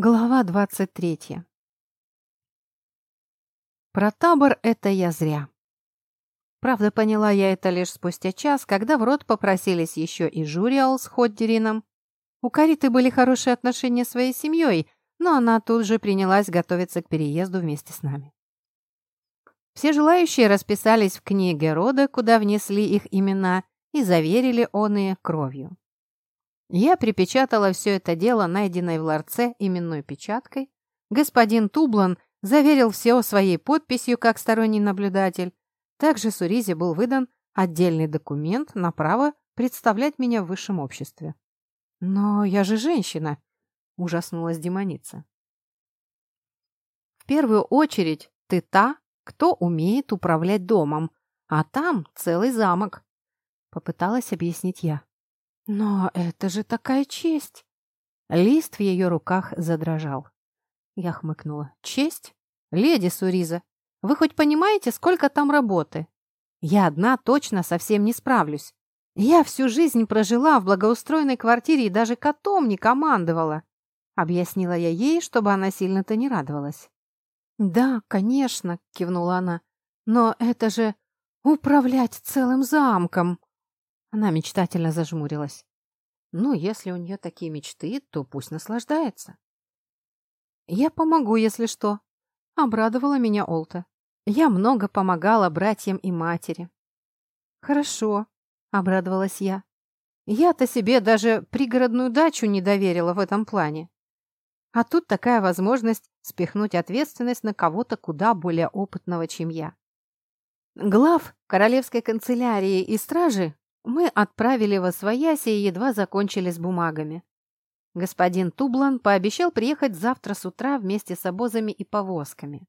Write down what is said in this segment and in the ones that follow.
Глава двадцать третья. Про табор это я зря. Правда, поняла я это лишь спустя час, когда в рот попросились еще и Журиал с Ходдерином. У Кариты были хорошие отношения с своей семьей, но она тут же принялась готовиться к переезду вместе с нами. Все желающие расписались в книге рода, куда внесли их имена, и заверили оные кровью. Я припечатала все это дело, найденной в ларце именной печаткой. Господин Тублан заверил все своей подписью как сторонний наблюдатель. Также Суризе был выдан отдельный документ на право представлять меня в высшем обществе. «Но я же женщина!» – ужаснулась демоница. «В первую очередь ты та, кто умеет управлять домом, а там целый замок», – попыталась объяснить я. «Но это же такая честь!» Лист в ее руках задрожал. Я хмыкнула. «Честь? Леди Суриза, вы хоть понимаете, сколько там работы? Я одна точно совсем не справлюсь. Я всю жизнь прожила в благоустроенной квартире и даже котом не командовала. Объяснила я ей, чтобы она сильно-то не радовалась. «Да, конечно», — кивнула она. «Но это же управлять целым замком!» Она мечтательно зажмурилась. Ну, если у нее такие мечты, то пусть наслаждается. Я помогу, если что. Обрадовала меня Олта. Я много помогала братьям и матери. Хорошо, обрадовалась я. Я-то себе даже пригородную дачу не доверила в этом плане. А тут такая возможность спихнуть ответственность на кого-то куда более опытного, чем я. Глав королевской канцелярии и стражи мы отправили во свояси и едва закончили с бумагами. Господин Тублан пообещал приехать завтра с утра вместе с обозами и повозками.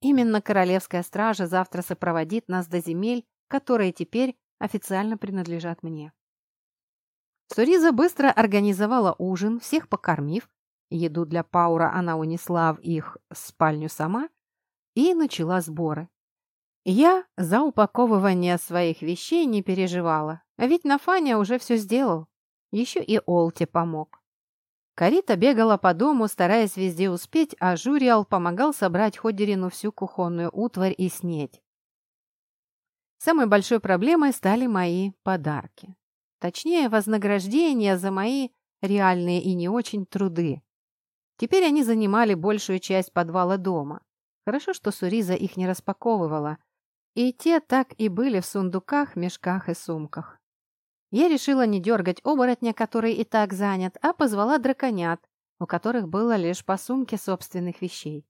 Именно королевская стража завтра сопроводит нас до земель, которые теперь официально принадлежат мне. Суриза быстро организовала ужин, всех покормив, еду для Паура она унесла в их спальню сама, и начала сборы. Я за упаковывание своих вещей не переживала, а ведь Нафаня уже все сделал. Еще и Олте помог. Карита бегала по дому, стараясь везде успеть, а Журиал помогал собрать Ходерину всю кухонную утварь и снеть. Самой большой проблемой стали мои подарки. Точнее, вознаграждение за мои реальные и не очень труды. Теперь они занимали большую часть подвала дома. Хорошо, что Суриза их не распаковывала, и те так и были в сундуках, мешках и сумках. Я решила не дергать оборотня, который и так занят, а позвала драконят, у которых было лишь по сумке собственных вещей.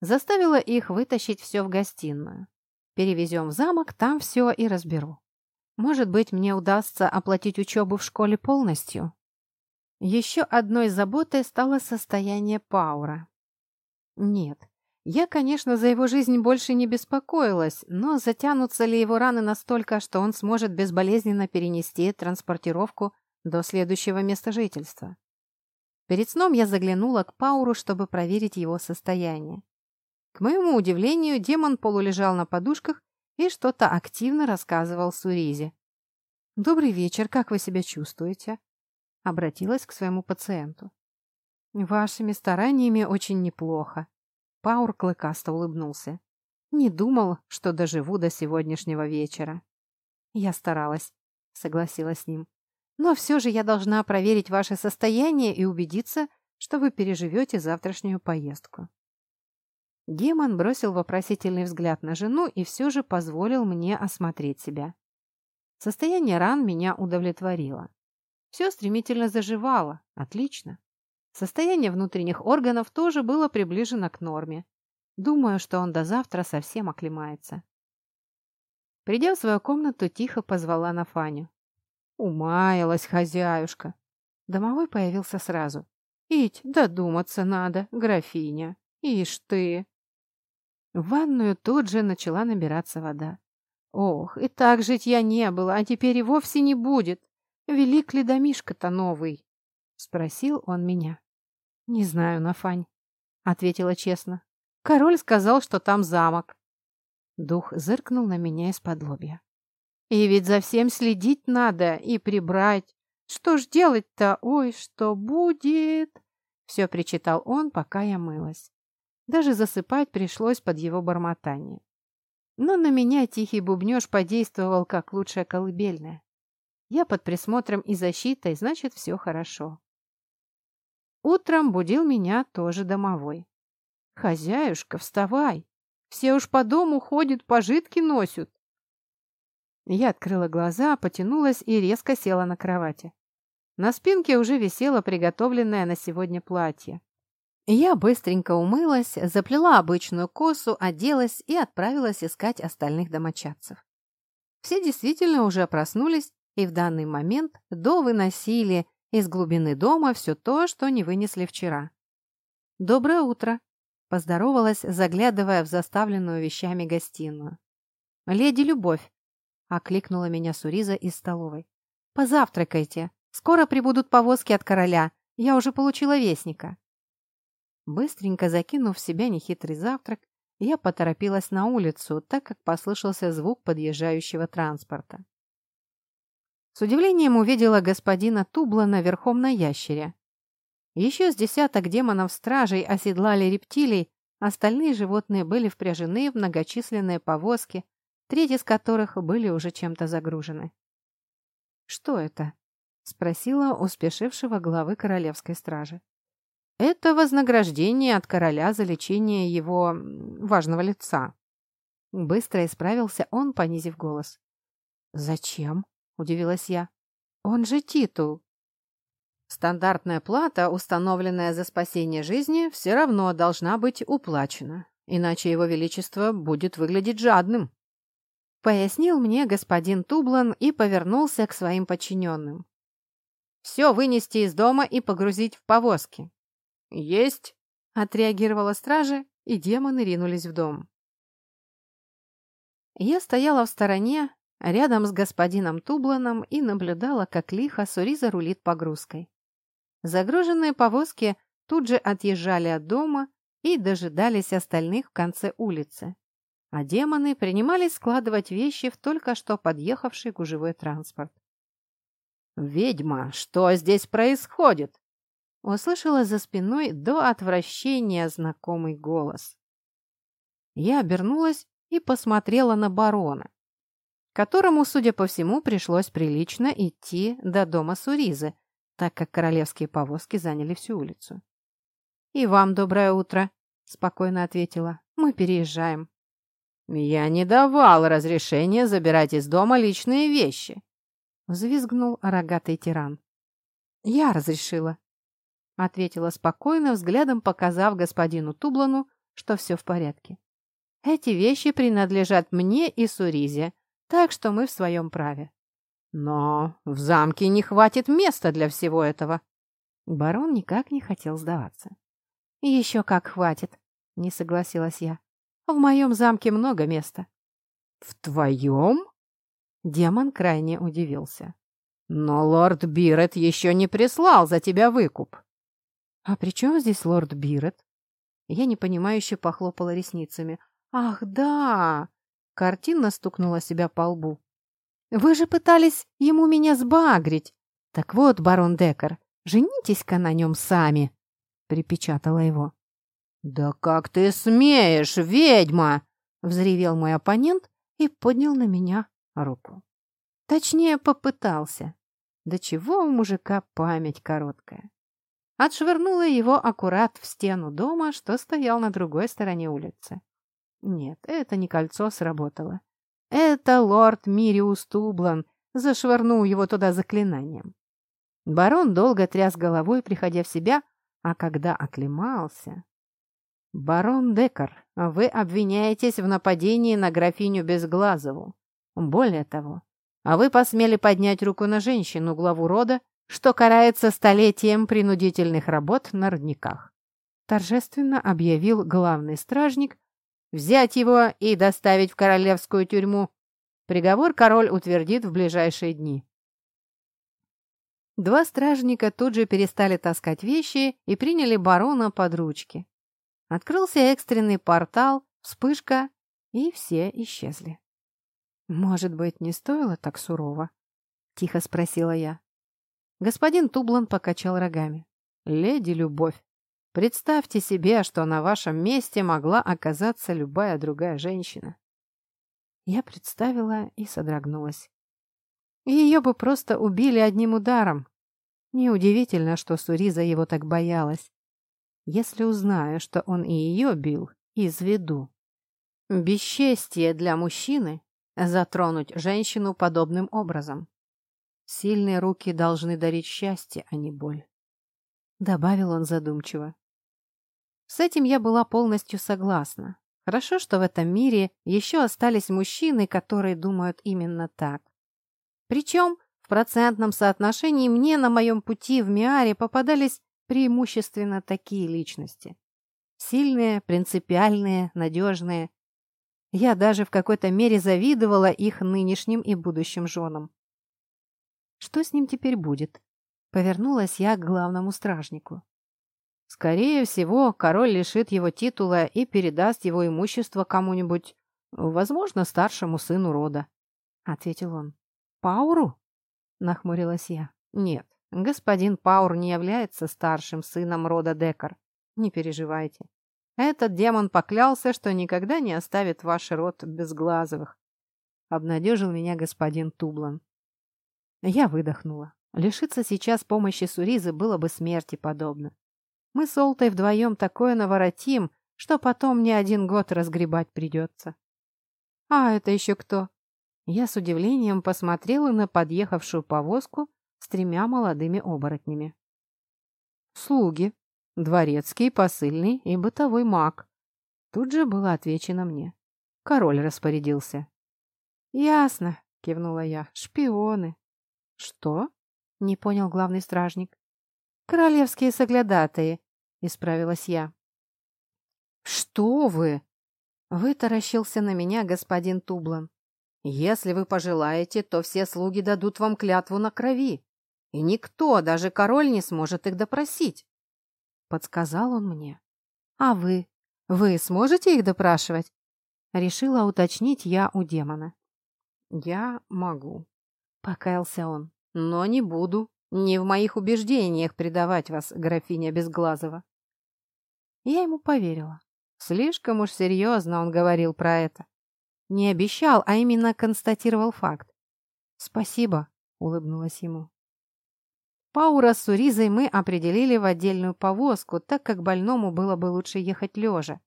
Заставила их вытащить все в гостиную. Перевезем в замок, там все и разберу. Может быть, мне удастся оплатить учебу в школе полностью. Еще одной заботой стало состояние Паура. Нет, я, конечно, за его жизнь больше не беспокоилась, но затянутся ли его раны настолько, что он сможет безболезненно перенести транспортировку до следующего места жительства? Перед сном я заглянула к Пауру, чтобы проверить его состояние. К моему удивлению, демон полулежал на подушках и что-то активно рассказывал Суризе. «Добрый вечер, как вы себя чувствуете?» Обратилась к своему пациенту. «Вашими стараниями очень неплохо», Паур клыкасто улыбнулся. «Не думал, что доживу до сегодняшнего вечера». «Я старалась», — согласилась с ним. «Но все же я должна проверить ваше состояние и убедиться, что вы переживете завтрашнюю поездку». Демон бросил вопросительный взгляд на жену и все же позволил мне осмотреть себя. Состояние ран меня удовлетворило. Все стремительно заживало. Отлично. Состояние внутренних органов тоже было приближено к норме. Думаю, что он до завтра совсем оклемается. Придя в свою комнату, тихо позвала на Фаню. Умаялась хозяюшка. Домовой появился сразу. «Ить, додуматься надо, графиня. Ишь ты!» В ванную тут же начала набираться вода. «Ох, и так жить я не было, а теперь и вовсе не будет. Велик ли домишко-то новый?» Спросил он меня. «Не знаю, Нафань», — ответила честно. «Король сказал, что там замок». Дух зыркнул на меня из-под лобья. «И ведь за всем следить надо и прибрать. Что ж делать-то? Ой, что будет? Все причитал он, пока я мылась. Даже засыпать пришлось под его бормотание. Но на меня тихий бубнеж подействовал как лучшая колыбельная. Я под присмотром и защитой, значит, все хорошо. Утром будил меня тоже домовой. «Хозяюшка, вставай! Все уж по дому ходят, пожитки носят!» Я открыла глаза, потянулась и резко села на кровати. На спинке уже висело приготовленное на сегодня платье. Я быстренько умылась, заплела обычную косу, оделась и отправилась искать остальных домочадцев. Все действительно уже проснулись и в данный момент довыносили из глубины дома все то, что не вынесли вчера. «Доброе утро!» – поздоровалась, заглядывая в заставленную вещами гостиную. «Леди Любовь!» – окликнула меня Суриза из столовой. «Позавтракайте! Скоро прибудут повозки от короля. Я уже получила вестника». Быстренько закинув в себя нехитрый завтрак, я поторопилась на улицу, так как послышался звук подъезжающего транспорта. С удивлением увидела господина Тублана верхом на ящере. Еще с десяток демонов-стражей оседлали рептилий, остальные животные были впряжены в многочисленные повозки, треть из которых были уже чем-то загружены. «Что это?» — спросила у спешившего главы королевской стражи. «Это вознаграждение от короля за лечение его важного лица». Быстро исправился он, понизив голос. «Зачем?» Удивилась я. «Он же титул!» Стандартная плата, установленная за спасение жизни, все равно должна быть уплачена, иначе его величество будет выглядеть жадным. Пояснил мне господин Тублан и повернулся к своим подчиненным. «Все вынести из дома и погрузить в повозки». «Есть!» — отреагировала стража, и демоны ринулись в дом. Я стояла в стороне, рядом с господином Тубланом и наблюдала, как лихо Суриза рулит погрузкой. Загруженные повозки тут же отъезжали от дома и дожидались остальных в конце улицы, а демоны принимались складывать вещи в только что подъехавший гужевой транспорт. «Ведьма, что здесь происходит?» Услышала за спиной до отвращения знакомый голос. Я обернулась и посмотрела на барона которому, судя по всему, пришлось прилично идти до дома Суризы, так как королевские повозки заняли всю улицу. «И вам доброе утро», — спокойно ответила. «Мы переезжаем». «Я не давал разрешения забирать из дома личные вещи», — взвизгнул рогатый тиран. «Я разрешила», — ответила спокойно, взглядом показав господину Тублану, что все в порядке. «Эти вещи принадлежат мне и Суризе, так что мы в своем праве. Но в замке не хватит места для всего этого. Барон никак не хотел сдаваться. Еще как хватит, не согласилась я. В моем замке много места. В твоем? Демон крайне удивился. Но лорд Бирет еще не прислал за тебя выкуп. А при чем здесь лорд Бирет? Я непонимающе похлопала ресницами. Ах, да! Картинно стукнула себя по лбу. «Вы же пытались ему меня сбагрить. Так вот, барон Декар, женитесь-ка на нем сами!» Припечатала его. «Да как ты смеешь, ведьма!» Взревел мой оппонент и поднял на меня руку. Точнее, попытался. До чего у мужика память короткая. Отшвырнула его аккурат в стену дома, что стоял на другой стороне улицы. Нет, это не кольцо сработало. Это лорд Мириус Тублан зашвырнул его туда заклинанием. Барон долго тряс головой, приходя в себя, а когда оклемался... «Барон Декар, вы обвиняетесь в нападении на графиню Безглазову. Более того, а вы посмели поднять руку на женщину, главу рода, что карается столетием принудительных работ на родниках», торжественно объявил главный стражник, Взять его и доставить в королевскую тюрьму. Приговор король утвердит в ближайшие дни. Два стражника тут же перестали таскать вещи и приняли барона под ручки. Открылся экстренный портал, вспышка, и все исчезли. «Может быть, не стоило так сурово?» — тихо спросила я. Господин Тублан покачал рогами. «Леди Любовь, Представьте себе, что на вашем месте могла оказаться любая другая женщина. Я представила и содрогнулась. Ее бы просто убили одним ударом. Неудивительно, что Суриза его так боялась. Если узнаю, что он и ее бил, изведу. Бесчестье для мужчины — затронуть женщину подобным образом. Сильные руки должны дарить счастье, а не боль. Добавил он задумчиво. С этим я была полностью согласна. Хорошо, что в этом мире еще остались мужчины, которые думают именно так. Причем в процентном соотношении мне на моем пути в Миаре попадались преимущественно такие личности. Сильные, принципиальные, надежные. Я даже в какой-то мере завидовала их нынешним и будущим женам. Что с ним теперь будет? Повернулась я к главному стражнику. Скорее всего, король лишит его титула и передаст его имущество кому-нибудь, возможно, старшему сыну рода, — ответил он. «Пауру?» — нахмурилась я. «Нет, господин Паур не является старшим сыном рода Декар. Не переживайте. Этот демон поклялся, что никогда не оставит ваш род безглазовых», — обнадежил меня господин Тублан. Я выдохнула. Лишиться сейчас помощи Суризы было бы смерти подобно. Мы с Олтой вдвоем такое наворотим, что потом не один год разгребать придется. «А это еще кто?» Я с удивлением посмотрела на подъехавшую повозку с тремя молодыми оборотнями. «Слуги. Дворецкий, посыльный и бытовой маг». Тут же было отвечено мне. Король распорядился. «Ясно», — кивнула я. «Шпионы». «Что?» — не понял главный стражник. «Королевские соглядатые», — исправилась я. «Что вы?» — вытаращился на меня господин Тублан. «Если вы пожелаете, то все слуги дадут вам клятву на крови, и никто, даже король, не сможет их допросить», — подсказал он мне. «А вы? Вы сможете их допрашивать?» — решила уточнить я у демона. «Я могу», — покаялся он, — «но не буду. Не в моих убеждениях предавать вас, графиня Безглазова. Я ему поверила. Слишком уж серьезно он говорил про это. Не обещал, а именно констатировал факт. «Спасибо», — улыбнулась ему. Паура с Суризой мы определили в отдельную повозку, так как больному было бы лучше ехать лежа,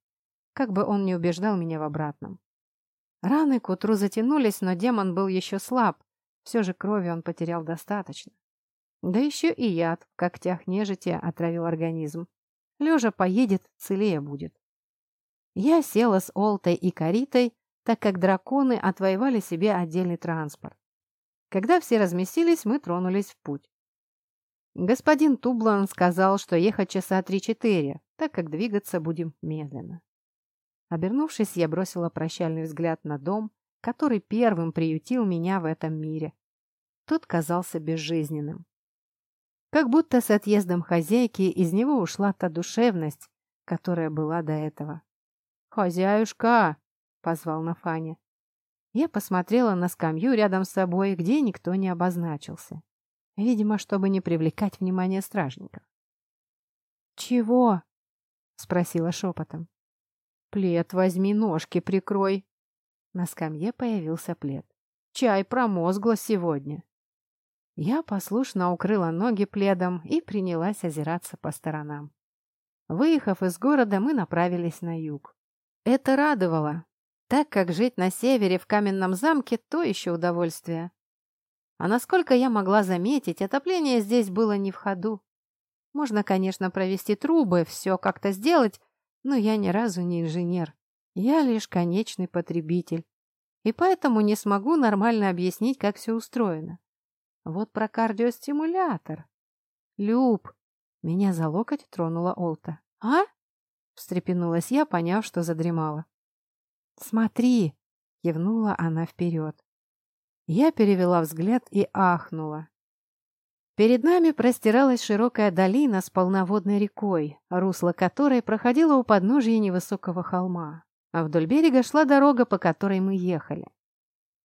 как бы он не убеждал меня в обратном. Раны к утру затянулись, но демон был еще слаб, все же крови он потерял достаточно. Да еще и яд в когтях нежити отравил организм. Лежа поедет, целее будет. Я села с Олтой и Каритой, так как драконы отвоевали себе отдельный транспорт. Когда все разместились, мы тронулись в путь. Господин Тублан сказал, что ехать часа три-четыре, так как двигаться будем медленно. Обернувшись, я бросила прощальный взгляд на дом, который первым приютил меня в этом мире. Тот казался безжизненным. Как будто с отъездом хозяйки из него ушла та душевность, которая была до этого. «Хозяюшка!» — позвал Нафаня. Я посмотрела на скамью рядом с собой, где никто не обозначился. Видимо, чтобы не привлекать внимание стражников. «Чего?» — спросила шепотом. «Плед возьми, ножки прикрой». На скамье появился плед. «Чай промозгло сегодня». Я послушно укрыла ноги пледом и принялась озираться по сторонам. Выехав из города, мы направились на юг. Это радовало, так как жить на севере в каменном замке – то еще удовольствие. А насколько я могла заметить, отопление здесь было не в ходу. Можно, конечно, провести трубы, все как-то сделать, но я ни разу не инженер. Я лишь конечный потребитель. И поэтому не смогу нормально объяснить, как все устроено. Вот про кардиостимулятор. Люб, меня за локоть тронула Олта. А? Встрепенулась я, поняв, что задремала. Смотри, кивнула она вперед. Я перевела взгляд и ахнула. Перед нами простиралась широкая долина с полноводной рекой, русло которой проходило у подножия невысокого холма, а вдоль берега шла дорога, по которой мы ехали.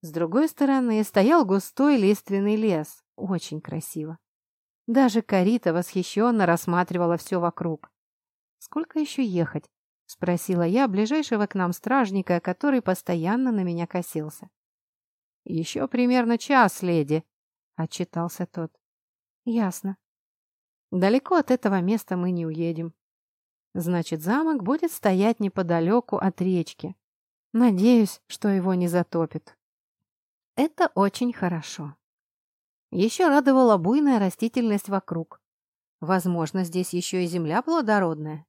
С другой стороны стоял густой лиственный лес. Очень красиво. Даже Карита восхищенно рассматривала все вокруг. «Сколько еще ехать?» — спросила я ближайшего к нам стражника, который постоянно на меня косился. «Еще примерно час, леди», — отчитался тот. «Ясно. Далеко от этого места мы не уедем. Значит, замок будет стоять неподалеку от речки. Надеюсь, что его не затопит. Это очень хорошо. Еще радовала буйная растительность вокруг. Возможно, здесь еще и земля плодородная.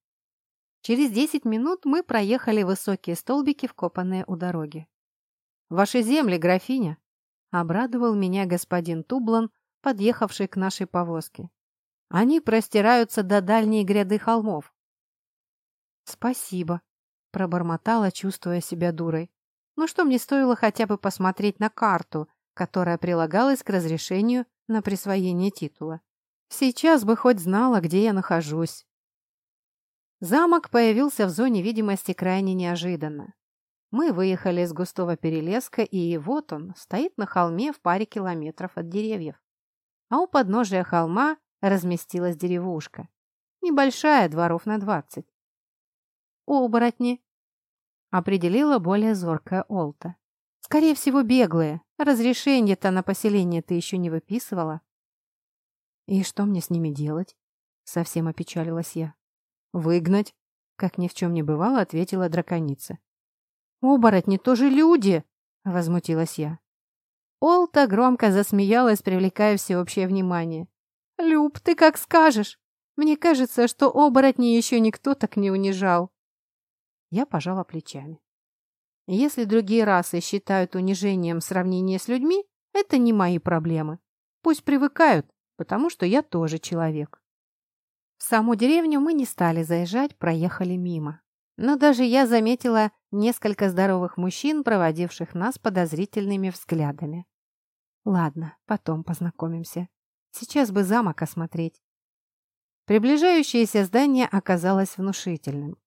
Через десять минут мы проехали высокие столбики, вкопанные у дороги. «Ваши земли, графиня!» — обрадовал меня господин Тублан, подъехавший к нашей повозке. «Они простираются до дальней гряды холмов». «Спасибо», — пробормотала, чувствуя себя дурой. «Ну что мне стоило хотя бы посмотреть на карту, которая прилагалась к разрешению на присвоение титула? Сейчас бы хоть знала, где я нахожусь». Замок появился в зоне видимости крайне неожиданно. Мы выехали из густого перелеска, и вот он, стоит на холме в паре километров от деревьев. А у подножия холма разместилась деревушка. Небольшая, дворов на двадцать. «Оборотни», — определила более зоркая Олта. «Скорее всего, беглые. Разрешение-то на поселение ты еще не выписывала». «И что мне с ними делать?» — совсем опечалилась я. «Выгнать», — как ни в чем не бывало, ответила драконица. «Оборотни тоже люди!» — возмутилась я. Олта громко засмеялась, привлекая всеобщее внимание. «Люб, ты как скажешь! Мне кажется, что оборотни еще никто так не унижал!» Я пожала плечами. Если другие расы считают унижением сравнение с людьми, это не мои проблемы. Пусть привыкают, потому что я тоже человек. В саму деревню мы не стали заезжать, проехали мимо. Но даже я заметила несколько здоровых мужчин, проводивших нас подозрительными взглядами. Ладно, потом познакомимся. Сейчас бы замок осмотреть. Приближающееся здание оказалось внушительным.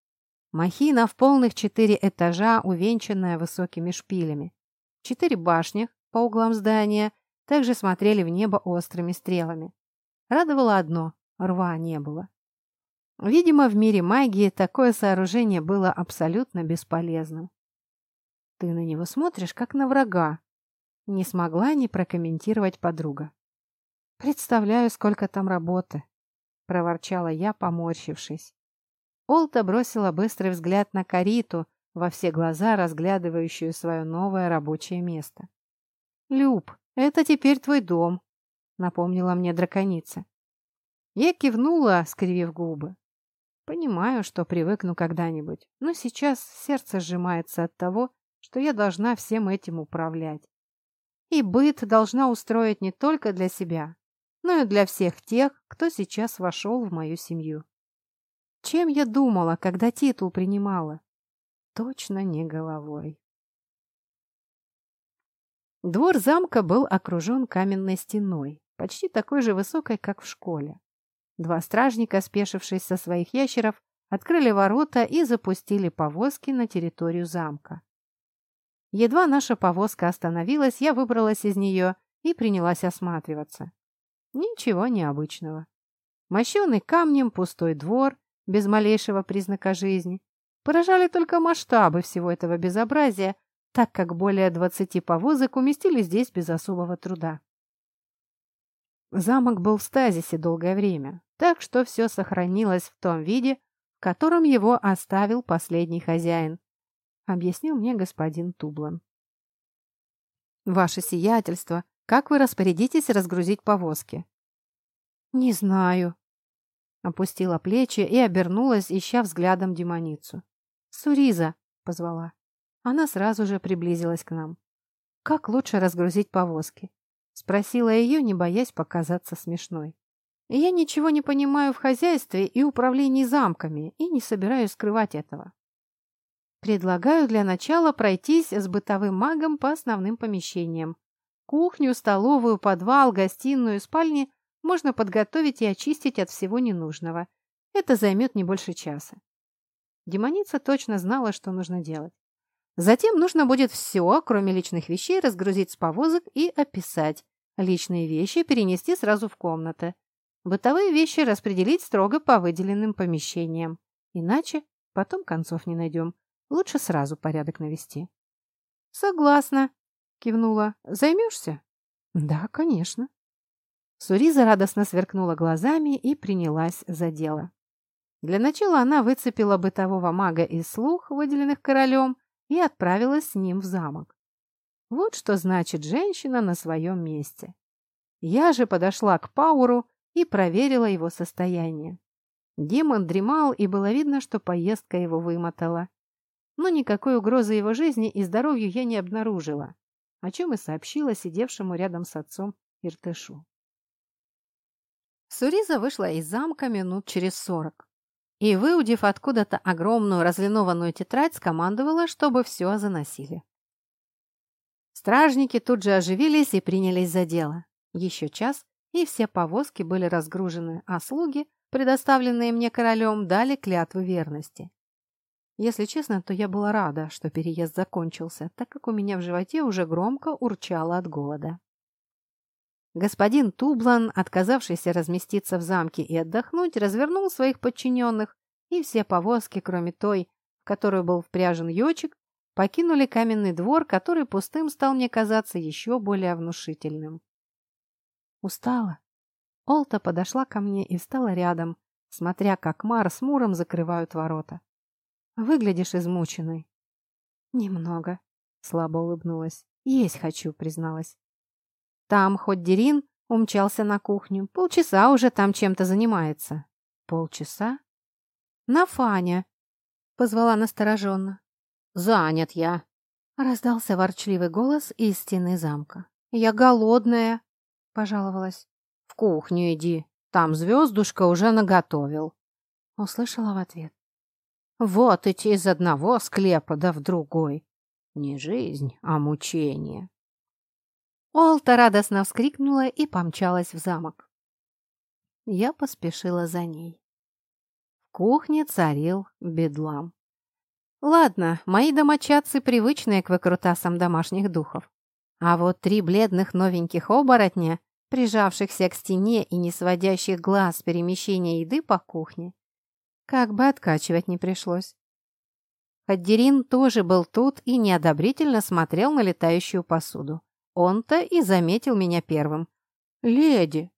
Махина в полных четыре этажа, увенчанная высокими шпилями. Четыре башни по углам здания также смотрели в небо острыми стрелами. Радовало одно рва не было. Видимо, в мире магии такое сооружение было абсолютно бесполезным. «Ты на него смотришь, как на врага», — не смогла не прокомментировать подруга. «Представляю, сколько там работы», — проворчала я, поморщившись. Олта бросила быстрый взгляд на Кариту, во все глаза разглядывающую свое новое рабочее место. «Люб, это теперь твой дом», — напомнила мне драконица. Я кивнула, скривив губы. Понимаю, что привыкну когда-нибудь, но сейчас сердце сжимается от того, что я должна всем этим управлять. И быт должна устроить не только для себя, но и для всех тех, кто сейчас вошел в мою семью. Чем я думала, когда титул принимала? Точно не головой. Двор замка был окружен каменной стеной, почти такой же высокой, как в школе. Два стражника, спешившись со своих ящеров, открыли ворота и запустили повозки на территорию замка. Едва наша повозка остановилась, я выбралась из нее и принялась осматриваться. Ничего необычного. Мощенный камнем пустой двор, без малейшего признака жизни. Поражали только масштабы всего этого безобразия, так как более двадцати повозок уместили здесь без особого труда. Замок был в стазисе долгое время, так что все сохранилось в том виде, в котором его оставил последний хозяин, объяснил мне господин Тублан. «Ваше сиятельство, как вы распорядитесь разгрузить повозки?» «Не знаю», — опустила плечи и обернулась, ища взглядом демоницу. «Суриза!» — позвала. Она сразу же приблизилась к нам. «Как лучше разгрузить повозки?» Спросила ее, не боясь показаться смешной. Я ничего не понимаю в хозяйстве и управлении замками и не собираюсь скрывать этого. Предлагаю для начала пройтись с бытовым магом по основным помещениям. Кухню, столовую, подвал, гостиную, спальни можно подготовить и очистить от всего ненужного. Это займет не больше часа. Демоница точно знала, что нужно делать. Затем нужно будет все, кроме личных вещей, разгрузить с повозок и описать. Личные вещи перенести сразу в комнаты. Бытовые вещи распределить строго по выделенным помещениям. Иначе потом концов не найдем. Лучше сразу порядок навести. Согласна, кивнула. Займешься? Да, конечно. Суриза радостно сверкнула глазами и принялась за дело. Для начала она выцепила бытового мага из слух, выделенных королем, и отправилась с ним в замок. Вот что значит женщина на своем месте. Я же подошла к Пауру и проверила его состояние. Демон дремал, и было видно, что поездка его вымотала. Но никакой угрозы его жизни и здоровью я не обнаружила, о чем и сообщила сидевшему рядом с отцом Иртышу. Суриза вышла из замка минут через сорок и, выудив откуда-то огромную разлинованную тетрадь, скомандовала, чтобы все заносили. Стражники тут же оживились и принялись за дело. Еще час, и все повозки были разгружены, а слуги, предоставленные мне королем, дали клятву верности. Если честно, то я была рада, что переезд закончился, так как у меня в животе уже громко урчало от голода. Господин Тублан, отказавшийся разместиться в замке и отдохнуть, развернул своих подчиненных, и все повозки, кроме той, в которую был впряжен ечик, покинули каменный двор, который пустым стал мне казаться еще более внушительным. Устала. Олта подошла ко мне и встала рядом, смотря, как Мар с Муром закрывают ворота. «Выглядишь измученной». «Немного», — слабо улыбнулась. «Есть хочу», — призналась. «Там хоть Дерин умчался на кухню. Полчаса уже там чем-то занимается». «Полчаса?» «На Фаня», — позвала настороженно. «Занят я», — раздался ворчливый голос из стены замка. «Я голодная», — пожаловалась. «В кухню иди, там звездушка уже наготовил», — услышала в ответ. «Вот идти из одного склепа да в другой. Не жизнь, а мучение». Олта радостно вскрикнула и помчалась в замок. Я поспешила за ней. В кухне царил бедлам. Ладно, мои домочадцы привычные к выкрутасам домашних духов. А вот три бледных новеньких оборотня, прижавшихся к стене и не сводящих глаз перемещения еды по кухне, как бы откачивать не пришлось. Хаддерин тоже был тут и неодобрительно смотрел на летающую посуду. Он-то и заметил меня первым. «Леди,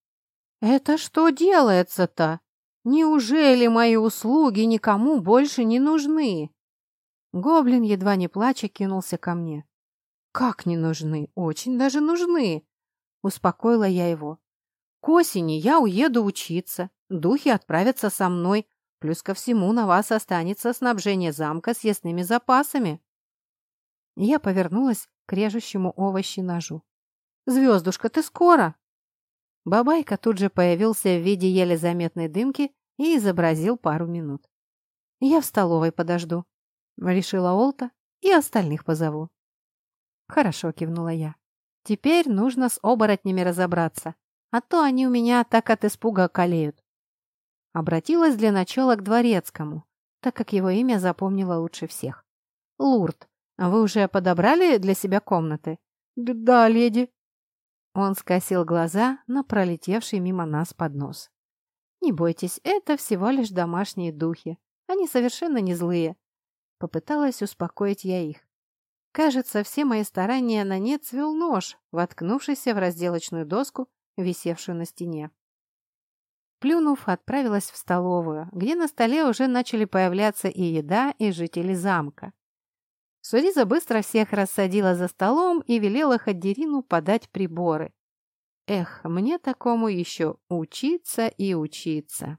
это что делается-то? Неужели мои услуги никому больше не нужны?» Гоблин, едва не плача, кинулся ко мне. «Как не нужны? Очень даже нужны!» Успокоила я его. «К осени я уеду учиться. Духи отправятся со мной. Плюс ко всему на вас останется снабжение замка с ясными запасами». Я повернулась к режущему овощи ножу. «Звездушка, ты скоро?» Бабайка тут же появился в виде еле заметной дымки и изобразил пару минут. «Я в столовой подожду», — решила Олта, — «и остальных позову». «Хорошо», — кивнула я. «Теперь нужно с оборотнями разобраться, а то они у меня так от испуга околеют». Обратилась для начала к дворецкому, так как его имя запомнила лучше всех. «Лурд, вы уже подобрали для себя комнаты?» «Да, леди». Он скосил глаза на пролетевший мимо нас поднос. «Не бойтесь, это всего лишь домашние духи. Они совершенно не злые». Попыталась успокоить я их. Кажется, все мои старания на нет свел нож, воткнувшийся в разделочную доску, висевшую на стене. Плюнув, отправилась в столовую, где на столе уже начали появляться и еда, и жители замка. Суриза быстро всех рассадила за столом и велела Хаддерину подать приборы. Эх, мне такому еще учиться и учиться.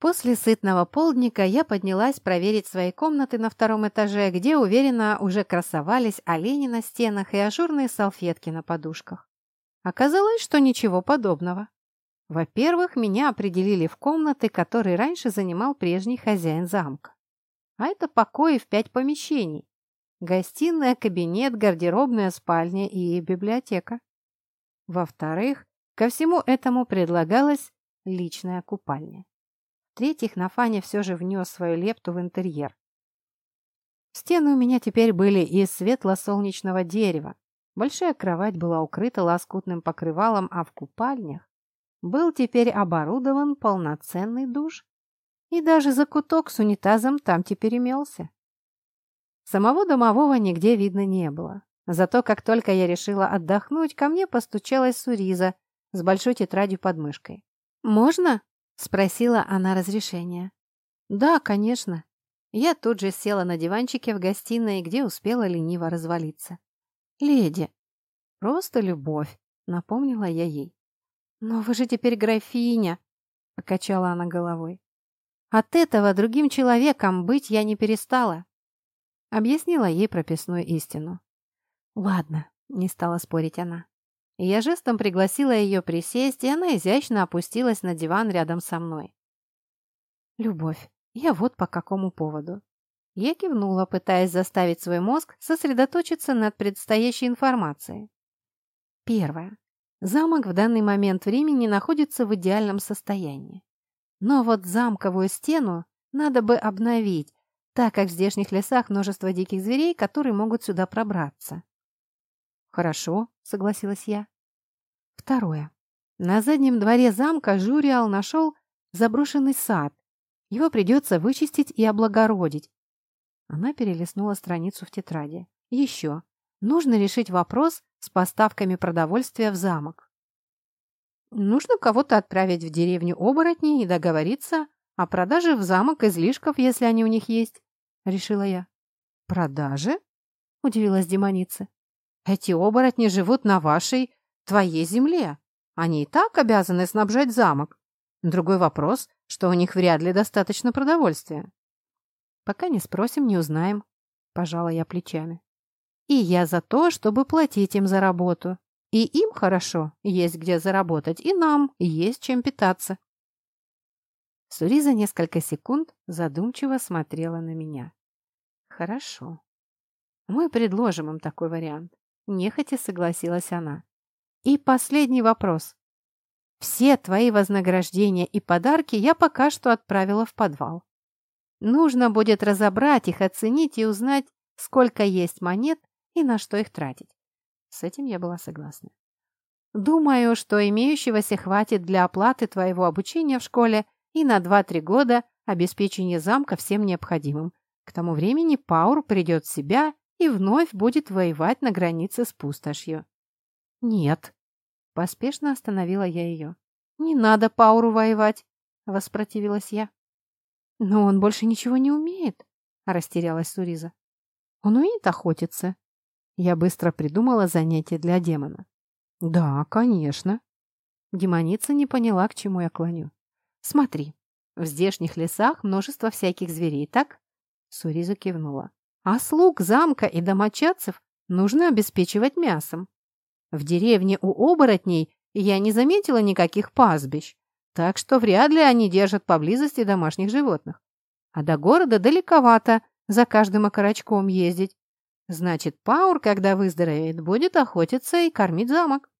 После сытного полдника я поднялась проверить свои комнаты на втором этаже, где, уверенно, уже красовались олени на стенах и ажурные салфетки на подушках. Оказалось, что ничего подобного. Во-первых, меня определили в комнаты, которые раньше занимал прежний хозяин замка. А это покои в пять помещений. Гостиная, кабинет, гардеробная спальня и библиотека. Во-вторых, ко всему этому предлагалась личная купальня. В-третьих, Нафаня все же внес свою лепту в интерьер. Стены у меня теперь были из светло-солнечного дерева. Большая кровать была укрыта лоскутным покрывалом, а в купальнях был теперь оборудован полноценный душ. И даже закуток с унитазом там теперь имелся. Самого домового нигде видно не было. Зато как только я решила отдохнуть, ко мне постучалась Суриза с большой тетрадью под мышкой. «Можно?» — спросила она разрешения. «Да, конечно». Я тут же села на диванчике в гостиной, где успела лениво развалиться. «Леди». «Просто любовь», — напомнила я ей. «Но вы же теперь графиня», — покачала она головой. «От этого другим человеком быть я не перестала», — объяснила ей прописную истину. «Ладно», — не стала спорить она. Я жестом пригласила ее присесть, и она изящно опустилась на диван рядом со мной. «Любовь, я вот по какому поводу». Я кивнула, пытаясь заставить свой мозг сосредоточиться над предстоящей информацией. Первое. Замок в данный момент времени находится в идеальном состоянии. Но вот замковую стену надо бы обновить, так как в здешних лесах множество диких зверей, которые могут сюда пробраться. «Хорошо», — согласилась я. Второе. На заднем дворе замка Журиал нашел заброшенный сад. Его придется вычистить и облагородить. Она перелистнула страницу в тетради. Еще. Нужно решить вопрос с поставками продовольствия в замок. Нужно кого-то отправить в деревню оборотней и договориться о продаже в замок излишков, если они у них есть, решила я. Продажи? Удивилась демоница. Эти оборотни живут на вашей, твоей земле. Они и так обязаны снабжать замок. Другой вопрос, что у них вряд ли достаточно продовольствия. Пока не спросим, не узнаем, пожала я плечами. И я за то, чтобы платить им за работу. И им хорошо, есть где заработать, и нам есть чем питаться. Суриза несколько секунд задумчиво смотрела на меня. Хорошо. Мы предложим им такой вариант. Нехотя согласилась она. И последний вопрос. Все твои вознаграждения и подарки я пока что отправила в подвал. Нужно будет разобрать их, оценить и узнать, сколько есть монет и на что их тратить. С этим я была согласна. Думаю, что имеющегося хватит для оплаты твоего обучения в школе и на 2-3 года обеспечения замка всем необходимым. К тому времени Паур придет в себя и вновь будет воевать на границе с пустошью. «Нет», — поспешно остановила я ее. «Не надо Пауру воевать», — воспротивилась я. «Но он больше ничего не умеет», — растерялась Суриза. «Он умеет охотиться». Я быстро придумала занятие для демона. «Да, конечно». Демоница не поняла, к чему я клоню. «Смотри, в здешних лесах множество всяких зверей, так?» Суриза кивнула. А слуг замка и домочадцев нужно обеспечивать мясом. В деревне у оборотней я не заметила никаких пастбищ, так что вряд ли они держат поблизости домашних животных. А до города далековато за каждым окорочком ездить. Значит, Паур, когда выздоровеет, будет охотиться и кормить замок.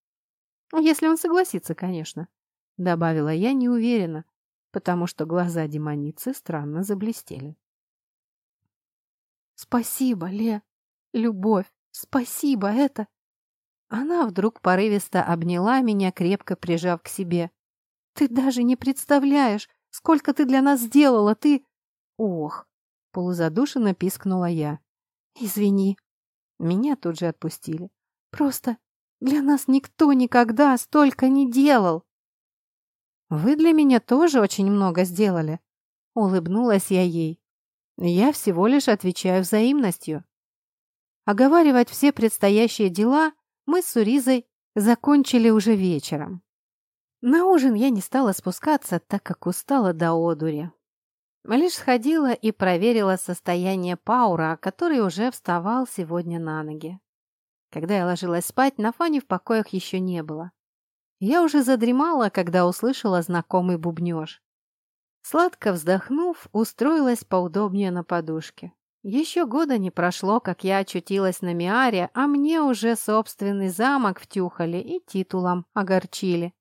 Если он согласится, конечно, — добавила я неуверенно, потому что глаза демоницы странно заблестели. Спасибо, Ле. Любовь. Спасибо, это... Она вдруг порывисто обняла меня, крепко прижав к себе. Ты даже не представляешь, сколько ты для нас сделала, ты... Ох, полузадушенно пискнула я. Извини. Меня тут же отпустили. Просто для нас никто никогда столько не делал. Вы для меня тоже очень много сделали. Улыбнулась я ей. Я всего лишь отвечаю взаимностью. Оговаривать все предстоящие дела мы с Суризой закончили уже вечером. На ужин я не стала спускаться, так как устала до одури. Лишь сходила и проверила состояние Паура, который уже вставал сегодня на ноги. Когда я ложилась спать, на фане в покоях еще не было. Я уже задремала, когда услышала знакомый бубнеж. Сладко вздохнув, устроилась поудобнее на подушке. Еще года не прошло, как я очутилась на Миаре, а мне уже собственный замок втюхали и титулом огорчили.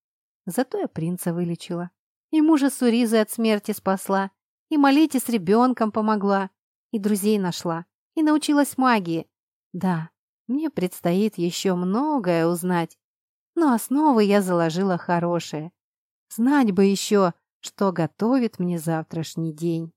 Зато я принца вылечила. И мужа Суризы от смерти спасла, и молите с ребенком помогла, и друзей нашла, и научилась магии. Да, мне предстоит еще многое узнать, но основы я заложила хорошие. Знать бы еще, что готовит мне завтрашний день.